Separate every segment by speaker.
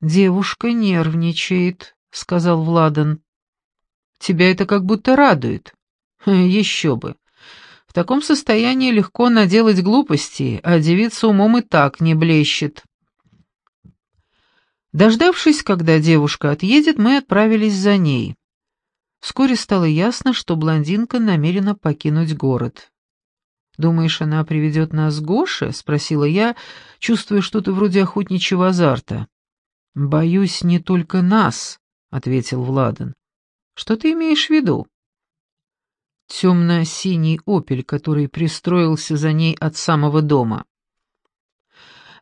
Speaker 1: «Девушка нервничает», — сказал Владан. «Тебя это как будто радует». «Еще бы. В таком состоянии легко наделать глупости, а девица умом и так не блещет». Дождавшись, когда девушка отъедет, мы отправились за ней. Вскоре стало ясно, что блондинка намерена покинуть город. «Думаешь, она приведет нас к Гоше?» — спросила я, чувствуя что-то вроде охотничьего азарта. «Боюсь, не только нас», — ответил Владан. «Что ты имеешь в виду?» Темно-синий «Опель», который пристроился за ней от самого дома.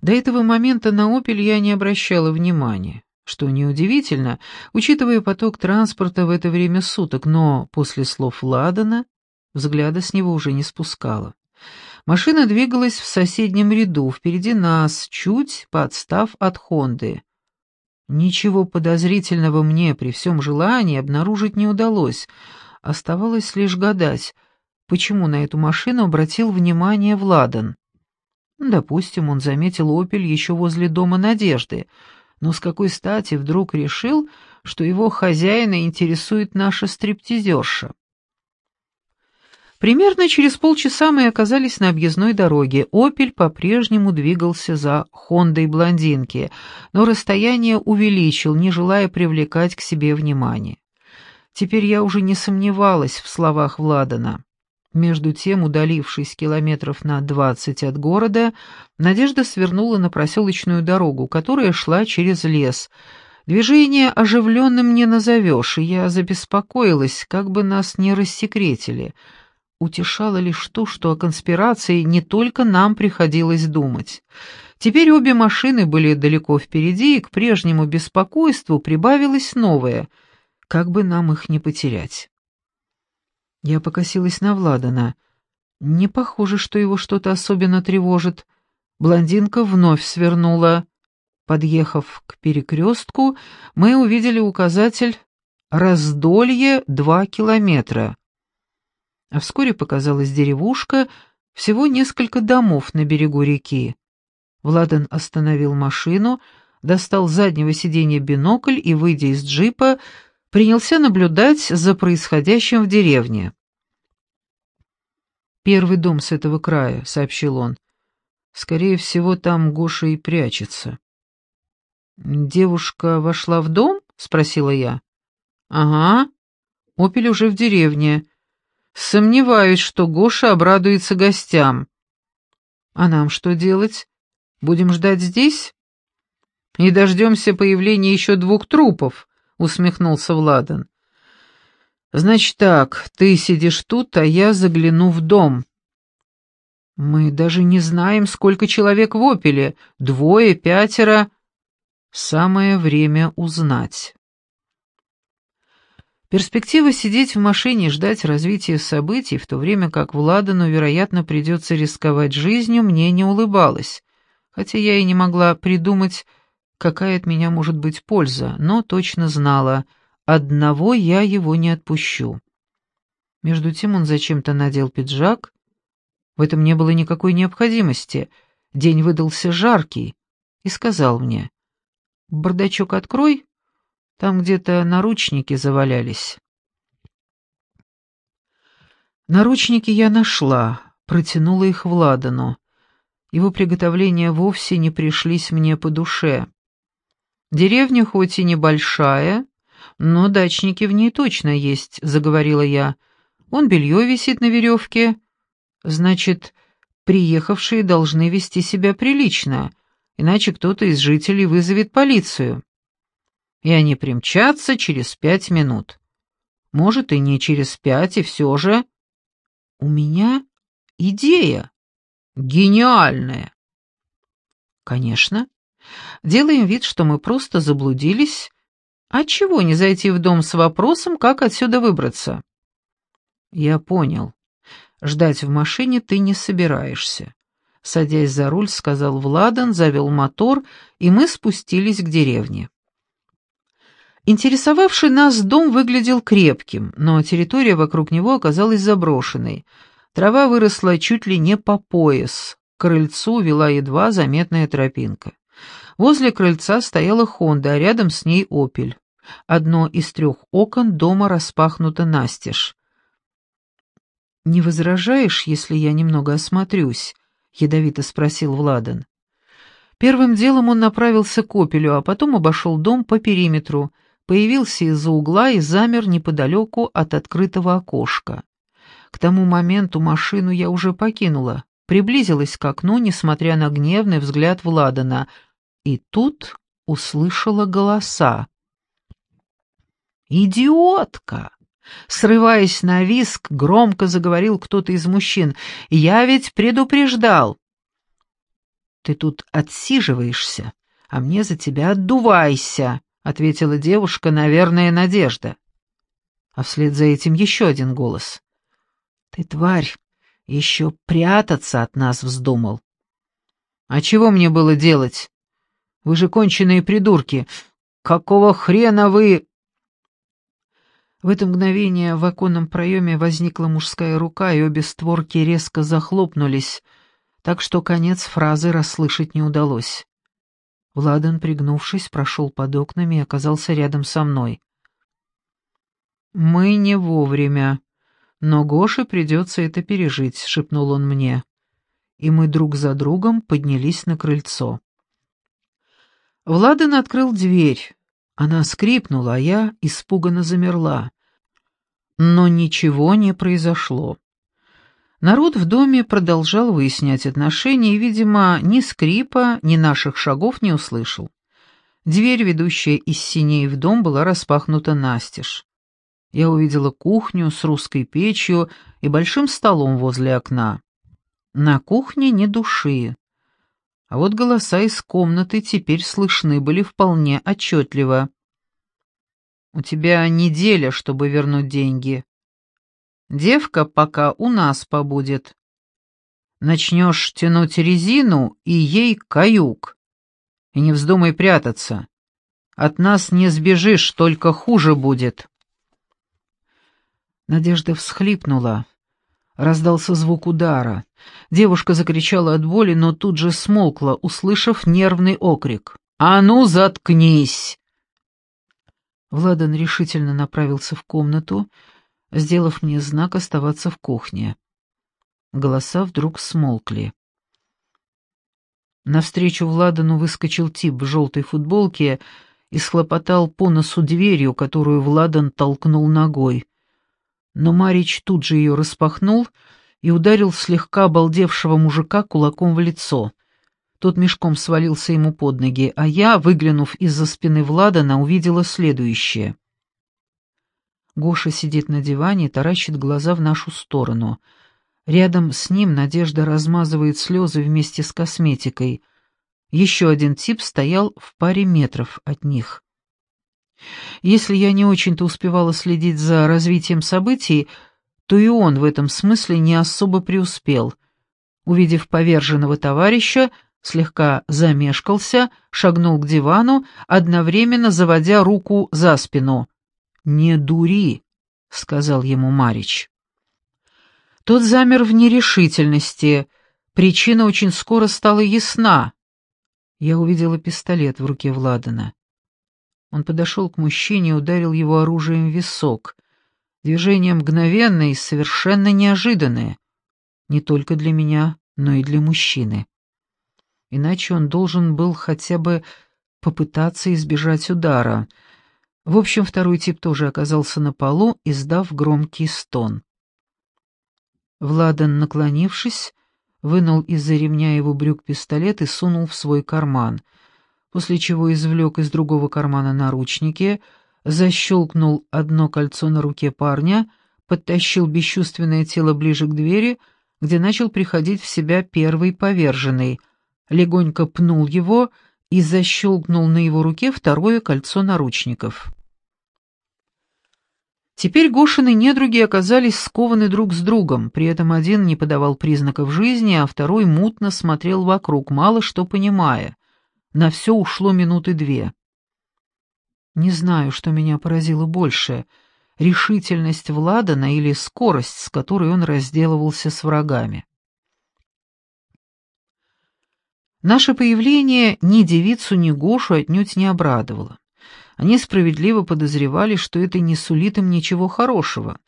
Speaker 1: До этого момента на «Опель» я не обращала внимания, что неудивительно, учитывая поток транспорта в это время суток, но после слов Ладана взгляда с него уже не спускала. Машина двигалась в соседнем ряду, впереди нас, чуть подстав от «Хонды». Ничего подозрительного мне при всем желании обнаружить не удалось. Оставалось лишь гадать, почему на эту машину обратил внимание Владан. Допустим, он заметил «Опель» еще возле дома Надежды, но с какой стати вдруг решил, что его хозяина интересует наша стриптизерша? Примерно через полчаса мы оказались на объездной дороге. «Опель» по-прежнему двигался за «Хондой» блондинки, но расстояние увеличил, не желая привлекать к себе внимание. Теперь я уже не сомневалась в словах Владана. Между тем, удалившись километров на двадцать от города, Надежда свернула на проселочную дорогу, которая шла через лес. Движение оживленным не назовешь, и я забеспокоилась, как бы нас не рассекретили — утешало лишь то, что о конспирации не только нам приходилось думать. Теперь обе машины были далеко впереди, и к прежнему беспокойству прибавилось новое, как бы нам их не потерять. Я покосилась на Владана. Не похоже, что его что-то особенно тревожит. Блондинка вновь свернула. Подъехав к перекрестку, мы увидели указатель «Раздолье два километра» а вскоре показалась деревушка, всего несколько домов на берегу реки. Владан остановил машину, достал с заднего сиденья бинокль и, выйдя из джипа, принялся наблюдать за происходящим в деревне. «Первый дом с этого края», — сообщил он. «Скорее всего, там Гоша и прячется». «Девушка вошла в дом?» — спросила я. «Ага. Опель уже в деревне. Сомневаюсь, что Гоша обрадуется гостям. А нам что делать? Будем ждать здесь? И дождемся появления еще двух трупов, усмехнулся Владан. Значит так, ты сидишь тут, а я загляну в дом. Мы даже не знаем, сколько человек в опеле, двое, пятеро. Самое время узнать. Перспектива сидеть в машине и ждать развития событий, в то время как Владану, вероятно, придется рисковать жизнью, мне не улыбалась, хотя я и не могла придумать, какая от меня может быть польза, но точно знала, одного я его не отпущу. Между тем он зачем-то надел пиджак. В этом не было никакой необходимости. День выдался жаркий. И сказал мне, «Бардачок открой, там где-то наручники завалялись. Наручники я нашла, протянула их Владану. Его приготовления вовсе не пришлись мне по душе. Деревня хоть и небольшая, но дачники в ней точно есть, заговорила я. Вон белье висит на веревке. Значит, приехавшие должны вести себя прилично, иначе кто-то из жителей вызовет полицию и они примчатся через пять минут. Может, и не через пять, и все же... У меня идея. Гениальная. Конечно. Делаем вид, что мы просто заблудились. А чего не зайти в дом с вопросом, как отсюда выбраться? Я понял. Ждать в машине ты не собираешься. Садясь за руль, сказал Владан, завел мотор, и мы спустились к деревне. Интересовавший нас дом выглядел крепким, но территория вокруг него оказалась заброшенной. Трава выросла чуть ли не по пояс. К крыльцу вела едва заметная тропинка. Возле крыльца стояла «Хонда», а рядом с ней «Опель». Одно из трех окон дома распахнуто настежь. «Не возражаешь, если я немного осмотрюсь?» — ядовито спросил Владан. Первым делом он направился к «Опелю», а потом обошел дом по периметру, появился из-за угла и замер неподалеку от открытого окошка. К тому моменту машину я уже покинула, приблизилась к окну, несмотря на гневный взгляд Владана, и тут услышала голоса. «Идиотка!» Срываясь на виск, громко заговорил кто-то из мужчин. «Я ведь предупреждал!» «Ты тут отсиживаешься, а мне за тебя отдувайся!» — ответила девушка, наверное, Надежда. А вслед за этим еще один голос. «Ты, тварь, еще прятаться от нас вздумал!» «А чего мне было делать? Вы же конченые придурки! Какого хрена вы...» В это мгновение в оконном проеме возникла мужская рука, и обе створки резко захлопнулись, так что конец фразы расслышать не удалось. Владан, пригнувшись, прошел под окнами и оказался рядом со мной. «Мы не вовремя, но Гоше придется это пережить», — шепнул он мне. И мы друг за другом поднялись на крыльцо. Владан открыл дверь. Она скрипнула, а я испуганно замерла. Но ничего не произошло. Народ в доме продолжал выяснять отношения и, видимо, ни скрипа, ни наших шагов не услышал. Дверь, ведущая из синей в дом, была распахнута настежь. Я увидела кухню с русской печью и большим столом возле окна. На кухне ни души. А вот голоса из комнаты теперь слышны были вполне отчетливо. «У тебя неделя, чтобы вернуть деньги. Девка пока у нас побудет. Начнешь тянуть резину, и ей каюк. И не вздумай прятаться. От нас не сбежишь, только хуже будет». Надежда всхлипнула. Раздался звук удара. Девушка закричала от боли, но тут же смолкла, услышав нервный окрик. «А ну, заткнись!» Владан решительно направился в комнату, сделав мне знак оставаться в кухне. Голоса вдруг смолкли. Навстречу Владану выскочил тип в желтой футболке и схлопотал по носу дверью, которую Владан толкнул ногой но Марич тут же ее распахнул и ударил слегка обалдевшего мужика кулаком в лицо. Тот мешком свалился ему под ноги, а я, выглянув из-за спины Владана, увидела следующее. Гоша сидит на диване и таращит глаза в нашу сторону. Рядом с ним Надежда размазывает слезы вместе с косметикой. Еще один тип стоял в паре метров от них. Если я не очень-то успевала следить за развитием событий, то и он в этом смысле не особо преуспел. Увидев поверженного товарища, слегка замешкался, шагнул к дивану, одновременно заводя руку за спину. «Не дури», — сказал ему Марич. Тот замер в нерешительности. Причина очень скоро стала ясна. Я увидела пистолет в руке Владана. Он подошел к мужчине и ударил его оружием в висок. Движение мгновенное и совершенно неожиданное. Не только для меня, но и для мужчины. Иначе он должен был хотя бы попытаться избежать удара. В общем, второй тип тоже оказался на полу, издав громкий стон. Владан, наклонившись, вынул из-за ремня его брюк пистолет и сунул в свой карман — после чего извлек из другого кармана наручники, защелкнул одно кольцо на руке парня, подтащил бесчувственное тело ближе к двери, где начал приходить в себя первый поверженный, легонько пнул его и защелкнул на его руке второе кольцо наручников. Теперь Гошины недруги оказались скованы друг с другом, при этом один не подавал признаков жизни, а второй мутно смотрел вокруг, мало что понимая. На все ушло минуты две. Не знаю, что меня поразило больше — решительность Владана или скорость, с которой он разделывался с врагами. Наше появление ни девицу, ни Гошу отнюдь не обрадовало. Они справедливо подозревали, что это не сулит им ничего хорошего.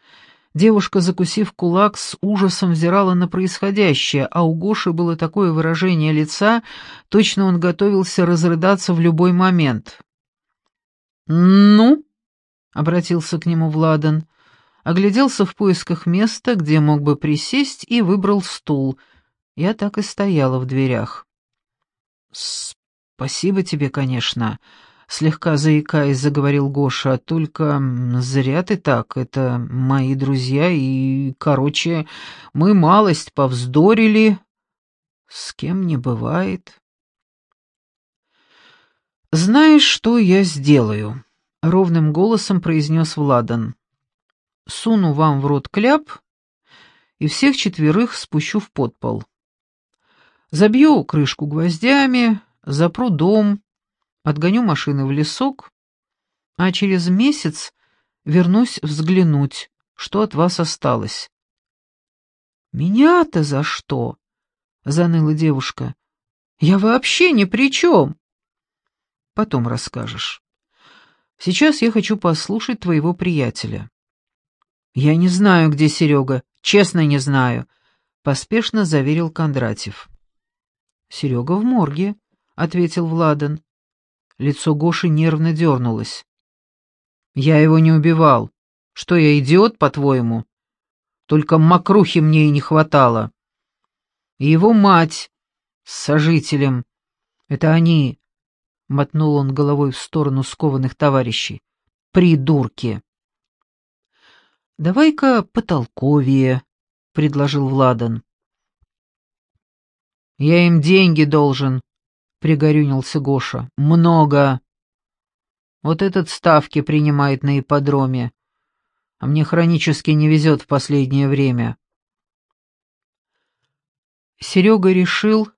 Speaker 1: Девушка, закусив кулак, с ужасом взирала на происходящее, а у Гоши было такое выражение лица, точно он готовился разрыдаться в любой момент. «Ну?» — обратился к нему Владан. Огляделся в поисках места, где мог бы присесть, и выбрал стул. Я так и стояла в дверях. «Спасибо тебе, конечно», — слегка заикаясь, заговорил Гоша. «Только зря ты так, это мои друзья, и, короче, мы малость повздорили. С кем не бывает». «Знаешь, что я сделаю?» — ровным голосом произнес Владан. «Суну вам в рот кляп и всех четверых спущу в подпол. Забью крышку гвоздями, запру дом, отгоню машины в лесок, а через месяц вернусь взглянуть, что от вас осталось. «Меня-то за что?» — заныла девушка. «Я вообще ни при чем!» «Потом расскажешь. Сейчас я хочу послушать твоего приятеля». «Я не знаю, где Серега, честно не знаю», — поспешно заверил Кондратьев. «Серега в морге», — ответил Владан. Лицо Гоши нервно дернулось. «Я его не убивал. Что я, идиот, по-твоему? Только мокрухи мне и не хватало. И его мать с сожителем. Это они...» — мотнул он головой в сторону скованных товарищей. «Придурки!» «Давай-ка потолковее», — предложил Владан. «Я им деньги должен», — пригорюнился Гоша. «Много. Вот этот ставки принимает на ипподроме, а мне хронически не везет в последнее время». Серега решил,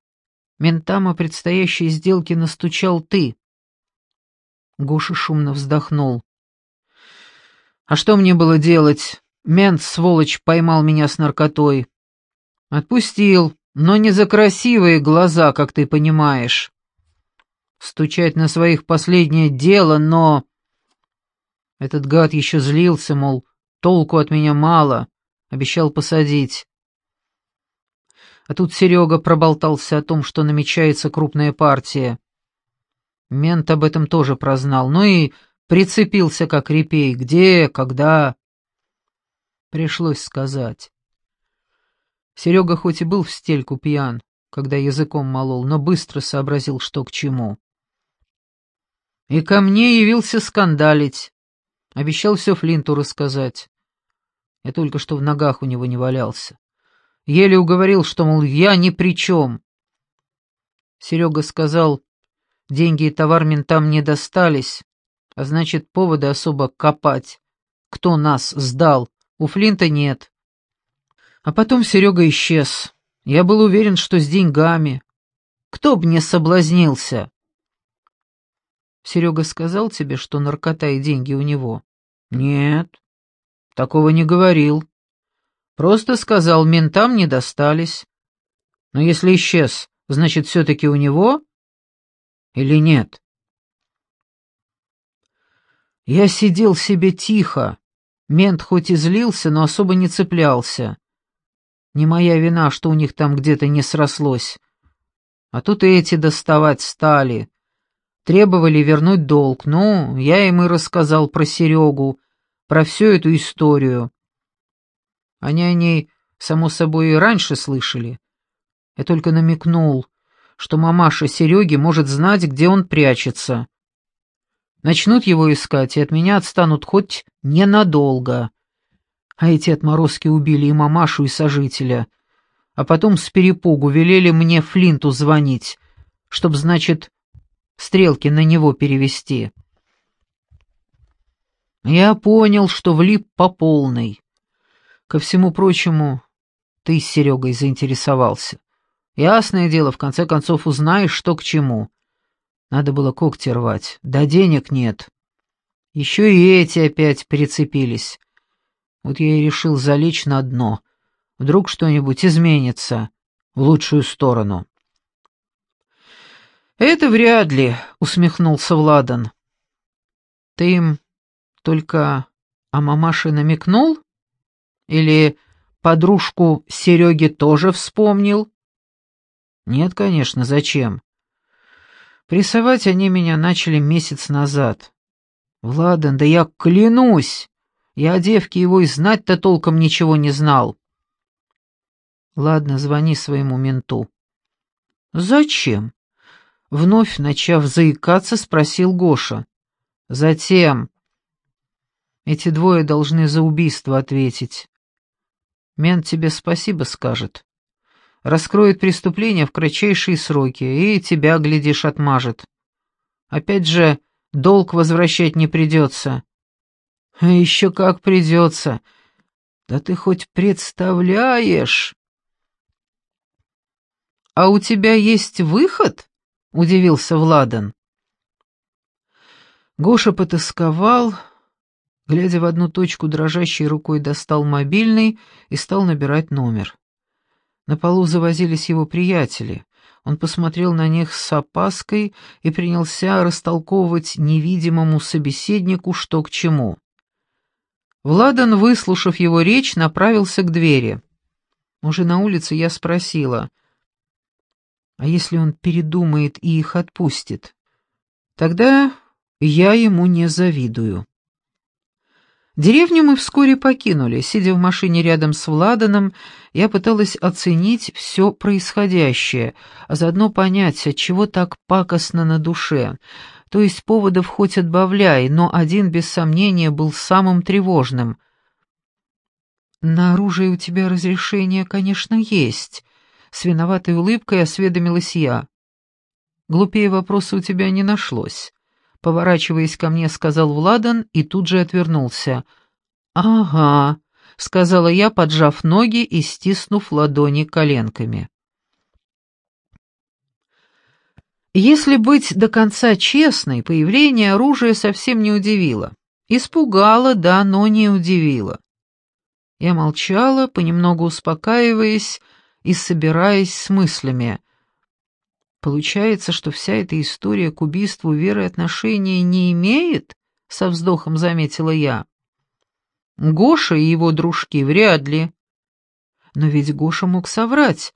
Speaker 1: ментам о предстоящей сделке настучал ты. Гоша шумно вздохнул. «А что мне было делать? Мент, сволочь, поймал меня с наркотой. Отпустил, но не за красивые глаза, как ты понимаешь. Стучать на своих последнее дело, но... Этот гад еще злился, мол, толку от меня мало, обещал посадить. А тут Серега проболтался о том, что намечается крупная партия. Мент об этом тоже прознал, ну и прицепился как репей. Где, когда? Пришлось сказать. Серега хоть и был в стельку пьян, когда языком молол, но быстро сообразил, что к чему. И ко мне явился скандалить. Обещал все Флинту рассказать. Я только что в ногах у него не валялся. Еле уговорил, что, мол, я ни при чем. Серега сказал, деньги и товар ментам не достались, а значит, повода особо копать. Кто нас сдал? У Флинта нет. А потом Серега исчез. Я был уверен, что с деньгами. Кто б не соблазнился? Серега сказал тебе, что наркота и деньги у него? Нет, такого не говорил. Просто сказал, ментам не достались. Но если исчез, значит, все-таки у него? Или нет? Я сидел себе тихо. Мент хоть и злился, но особо не цеплялся. Не моя вина, что у них там где-то не срослось. А тут и эти доставать стали. Требовали вернуть долг. Ну, я им и рассказал про Серегу, про всю эту историю. Они о ней, само собой, и раньше слышали. Я только намекнул, что мамаша Сереги может знать, где он прячется. Начнут его искать, и от меня отстанут хоть ненадолго. А эти отморозки убили и мамашу, и сожителя. А потом с перепугу велели мне Флинту звонить, чтоб, значит, стрелки на него перевести. Я понял, что влип по полной. Ко всему прочему, ты с Серегой заинтересовался. Ясное дело, в конце концов узнаешь, что к чему. Надо было когти рвать, да денег нет. Еще и эти опять прицепились. Вот я и решил залечь на дно. Вдруг что-нибудь изменится в лучшую сторону. «Это вряд ли», — усмехнулся Владан. «Ты им только о мамаше намекнул? Или подружку Сереги тоже вспомнил?» «Нет, конечно, зачем? Прессовать они меня начали месяц назад. Владан, да я клянусь, я о девке его и знать-то толком ничего не знал». «Ладно, звони своему менту». «Зачем?» Вновь начав заикаться, спросил Гоша. «Затем...» «Эти двое должны за убийство ответить. Мент тебе спасибо скажет. Раскроет преступление в кратчайшие сроки, и тебя, глядишь, отмажет. Опять же, долг возвращать не придется». «А еще как придется. Да ты хоть представляешь...» «А у тебя есть выход?» — удивился Владан. Гоша потасковал, глядя в одну точку, дрожащей рукой достал мобильный и стал набирать номер. На полу завозились его приятели. Он посмотрел на них с опаской и принялся растолковывать невидимому собеседнику, что к чему. Владан, выслушав его речь, направился к двери. Уже на улице я спросила — а если он передумает и их отпустит? Тогда я ему не завидую. Деревню мы вскоре покинули. Сидя в машине рядом с Владаном, я пыталась оценить все происходящее, а заодно понять, от чего так пакостно на душе. То есть поводов хоть отбавляй, но один, без сомнения, был самым тревожным. «На оружие у тебя разрешение, конечно, есть», с виноватой улыбкой осведомилась я. «Глупее вопроса у тебя не нашлось», — поворачиваясь ко мне, сказал Владан и тут же отвернулся. «Ага», — сказала я, поджав ноги и стиснув ладони коленками. Если быть до конца честной, появление оружия совсем не удивило. Испугало, да, но не удивило. Я молчала, понемногу успокаиваясь, и собираясь с мыслями. Получается, что вся эта история к убийству Веры отношения не имеет, со вздохом заметила я. Гоша и его дружки вряд ли. Но ведь Гоша мог соврать,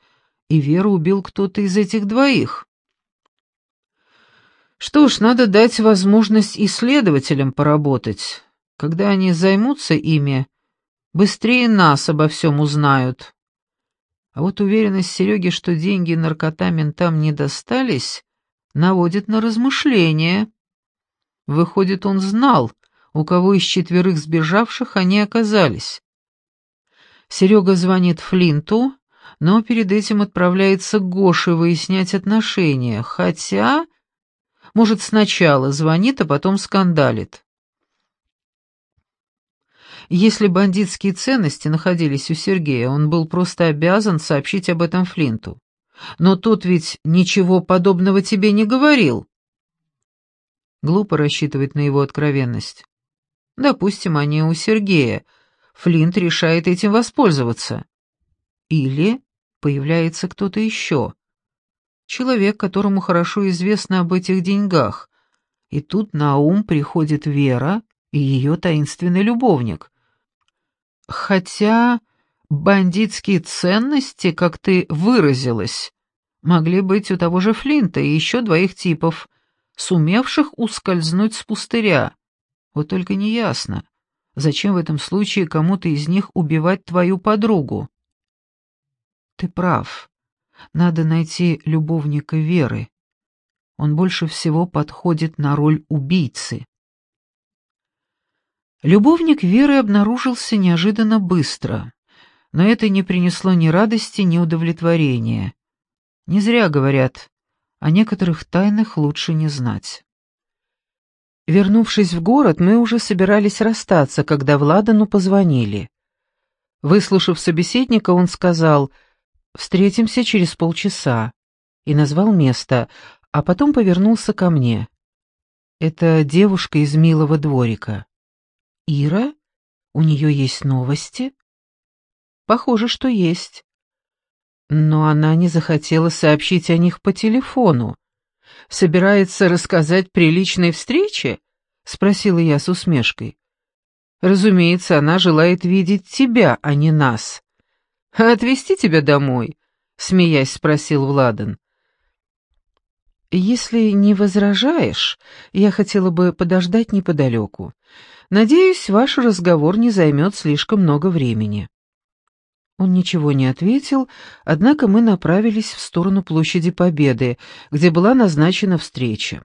Speaker 1: и Веру убил кто-то из этих двоих. Что ж, надо дать возможность исследователям поработать. Когда они займутся ими, быстрее нас обо всем узнают. А вот уверенность Сереги, что деньги наркота ментам не достались, наводит на размышления. Выходит, он знал, у кого из четверых сбежавших они оказались. Серега звонит Флинту, но перед этим отправляется к Гоше выяснять отношения, хотя, может, сначала звонит, а потом скандалит. Если бандитские ценности находились у Сергея, он был просто обязан сообщить об этом Флинту. Но тот ведь ничего подобного тебе не говорил. Глупо рассчитывать на его откровенность. Допустим, они у Сергея. Флинт решает этим воспользоваться. Или появляется кто-то еще. Человек, которому хорошо известно об этих деньгах. И тут на ум приходит Вера и ее таинственный любовник. Хотя бандитские ценности, как ты выразилась, могли быть у того же Флинта и еще двоих типов, сумевших ускользнуть с пустыря. Вот только неясно, зачем в этом случае кому-то из них убивать твою подругу. Ты прав. Надо найти любовника Веры. Он больше всего подходит на роль убийцы. Любовник Веры обнаружился неожиданно быстро, но это не принесло ни радости, ни удовлетворения. Не зря говорят, о некоторых тайнах лучше не знать. Вернувшись в город, мы уже собирались расстаться, когда Владану позвонили. Выслушав собеседника, он сказал «Встретимся через полчаса» и назвал место, а потом повернулся ко мне. «Это девушка из милого дворика». Ира? У нее есть новости? Похоже, что есть. Но она не захотела сообщить о них по телефону. собирается рассказать при личной встрече?» — спросила я с усмешкой. «Разумеется, она желает видеть тебя, а не нас». «А отвезти тебя домой?» — смеясь спросил Владан. «Если не возражаешь, я хотела бы подождать неподалеку. Надеюсь, ваш разговор не займет слишком много времени». Он ничего не ответил, однако мы направились в сторону площади Победы, где была назначена встреча.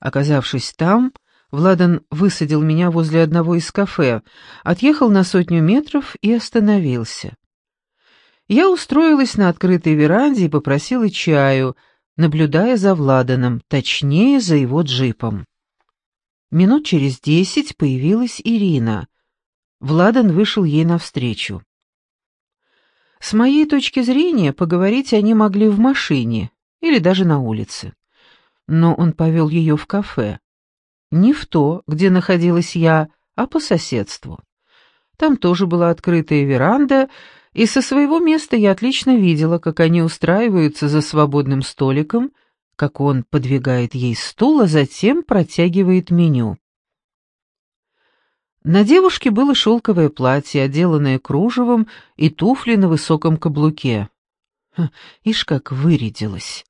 Speaker 1: Оказавшись там, Владан высадил меня возле одного из кафе, отъехал на сотню метров и остановился. Я устроилась на открытой веранде и попросила чаю, наблюдая за Владаном, точнее, за его джипом. Минут через десять появилась Ирина. Владан вышел ей навстречу. С моей точки зрения, поговорить они могли в машине или даже на улице. Но он повел ее в кафе. Не в то, где находилась я, а по соседству. Там тоже была открытая веранда, и со своего места я отлично видела, как они устраиваются за свободным столиком, как он подвигает ей стул, а затем протягивает меню. На девушке было шелковое платье, отделанное кружевом, и туфли на высоком каблуке. Ишь, как вырядилась!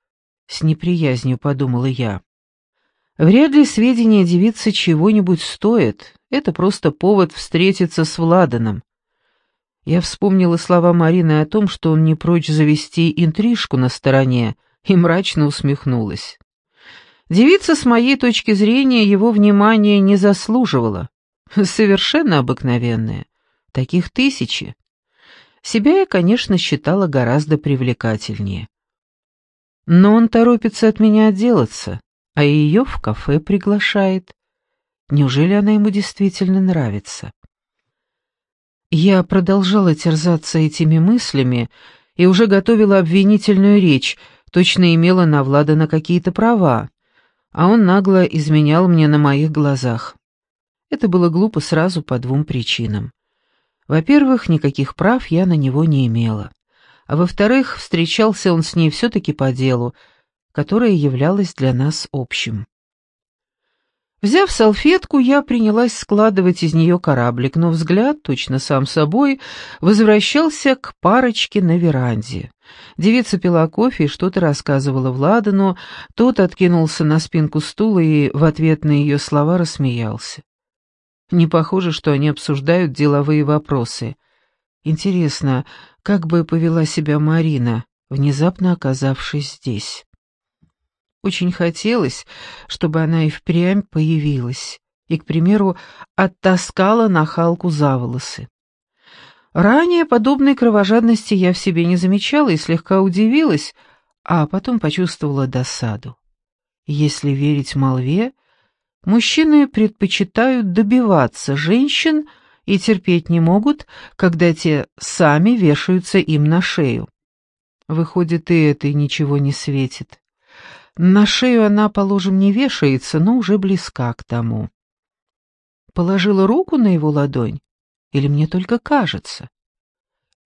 Speaker 1: С неприязнью подумала я. Вряд ли сведения девицы чего-нибудь стоят, это просто повод встретиться с Владаном. Я вспомнила слова Марины о том, что он не прочь завести интрижку на стороне, и мрачно усмехнулась. Девица, с моей точки зрения, его внимания не заслуживала. Совершенно обыкновенная. Таких тысячи. Себя я, конечно, считала гораздо привлекательнее. Но он торопится от меня отделаться, а ее в кафе приглашает. Неужели она ему действительно нравится? Я продолжала терзаться этими мыслями и уже готовила обвинительную речь, точно имела на Влада какие-то права, а он нагло изменял мне на моих глазах. Это было глупо сразу по двум причинам. Во-первых, никаких прав я на него не имела. А во-вторых, встречался он с ней все-таки по делу, которое являлось для нас общим. Взяв салфетку, я принялась складывать из нее кораблик, но взгляд, точно сам собой, возвращался к парочке на веранде. Девица пила кофе и что-то рассказывала Владану, тот откинулся на спинку стула и в ответ на ее слова рассмеялся. Не похоже, что они обсуждают деловые вопросы. Интересно, как бы повела себя Марина, внезапно оказавшись здесь? Очень хотелось, чтобы она и впрямь появилась и, к примеру, оттаскала нахалку за волосы. Ранее подобной кровожадности я в себе не замечала и слегка удивилась, а потом почувствовала досаду. Если верить молве, Мужчины предпочитают добиваться женщин и терпеть не могут, когда те сами вешаются им на шею. Выходит, и этой ничего не светит. На шею она, положим, не вешается, но уже близка к тому. Положила руку на его ладонь? Или мне только кажется?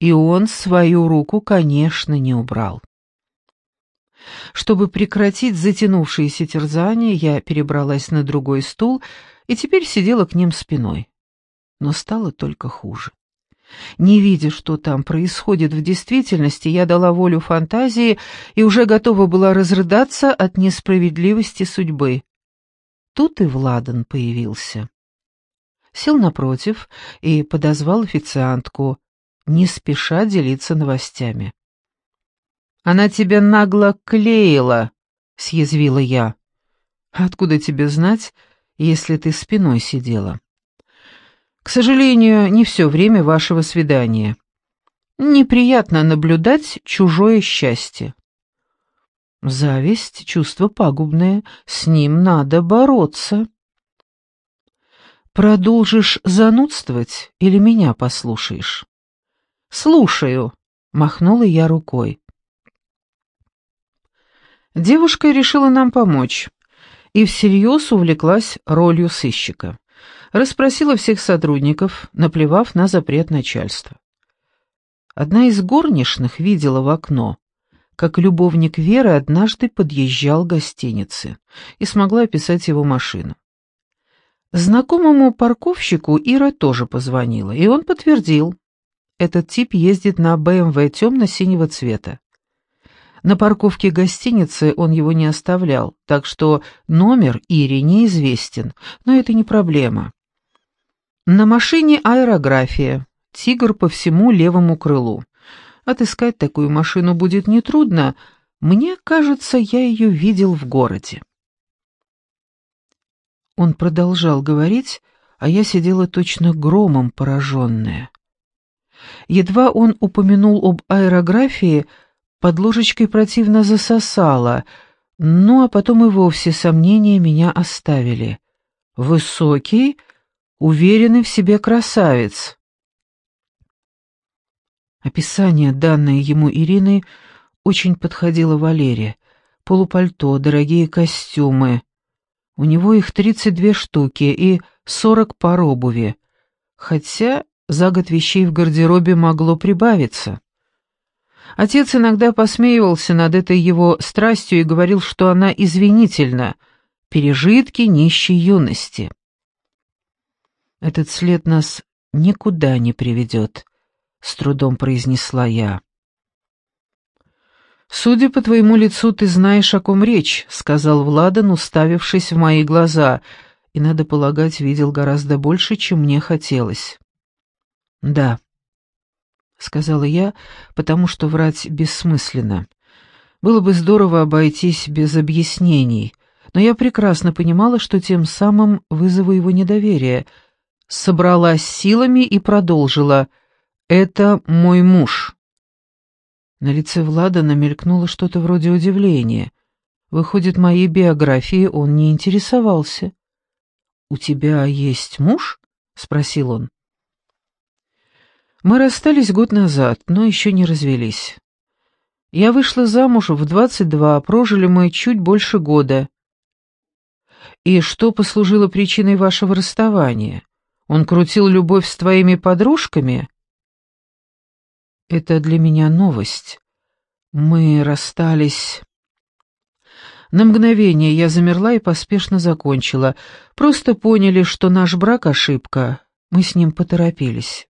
Speaker 1: И он свою руку, конечно, не убрал. Чтобы прекратить затянувшиеся терзания, я перебралась на другой стул и теперь сидела к ним спиной. Но стало только хуже. Не видя, что там происходит в действительности, я дала волю фантазии и уже готова была разрыдаться от несправедливости судьбы. Тут и Владан появился. Сел напротив и подозвал официантку, не спеша делиться новостями. Она тебя нагло клеила, съязвила я. Откуда тебе знать, если ты спиной сидела? К сожалению, не все время вашего свидания. Неприятно наблюдать чужое счастье. Зависть — чувство пагубное, с ним надо бороться. Продолжишь занудствовать или меня послушаешь? Слушаю, махнула я рукой. Девушка решила нам помочь и всерьез увлеклась ролью сыщика. Расспросила всех сотрудников, наплевав на запрет начальства. Одна из горничных видела в окно, как любовник Веры однажды подъезжал к гостинице и смогла описать его машину. Знакомому парковщику Ира тоже позвонила, и он подтвердил. Этот тип ездит на БМВ темно-синего цвета. На парковке гостиницы он его не оставлял, так что номер Ире неизвестен, но это не проблема. На машине аэрография, тигр по всему левому крылу. Отыскать такую машину будет нетрудно, мне кажется, я ее видел в городе. Он продолжал говорить, а я сидела точно громом пораженная. Едва он упомянул об аэрографии, под ложечкой противно засосало, ну а потом и вовсе сомнения меня оставили. Высокий, уверенный в себе красавец. Описание, данное ему Ириной, очень подходило Валере. Полупальто, дорогие костюмы. У него их 32 штуки и 40 пар обуви. Хотя за год вещей в гардеробе могло прибавиться. Отец иногда посмеивался над этой его страстью и говорил, что она извинительна, пережитки нищей юности. «Этот след нас никуда не приведет», — с трудом произнесла я. «Судя по твоему лицу, ты знаешь, о ком речь», — сказал Владан, уставившись в мои глаза, и, надо полагать, видел гораздо больше, чем мне хотелось. «Да», — сказала я, потому что врать бессмысленно. Было бы здорово обойтись без объяснений, но я прекрасно понимала, что тем самым вызову его недоверие. Собралась силами и продолжила. «Это мой муж». На лице Влада намелькнуло что-то вроде удивления. Выходит, моей биографией он не интересовался. «У тебя есть муж?» — спросил он. Мы расстались год назад, но еще не развелись. Я вышла замуж в двадцать два, прожили мы чуть больше года. И что послужило причиной вашего расставания? Он крутил любовь с твоими подружками? Это для меня новость. Мы расстались... На мгновение я замерла и поспешно закончила. Просто поняли, что наш брак — ошибка. Мы с ним поторопились.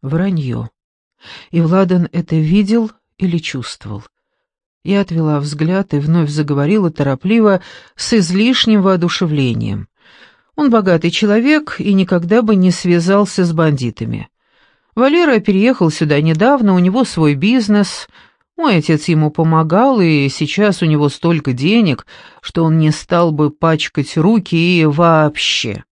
Speaker 1: Вранье. И Владан это видел или чувствовал. Я отвела взгляд и вновь заговорила торопливо, с излишним воодушевлением. Он богатый человек и никогда бы не связался с бандитами. Валера переехал сюда недавно, у него свой бизнес. Мой отец ему помогал, и сейчас у него столько денег, что он не стал бы пачкать руки и вообще.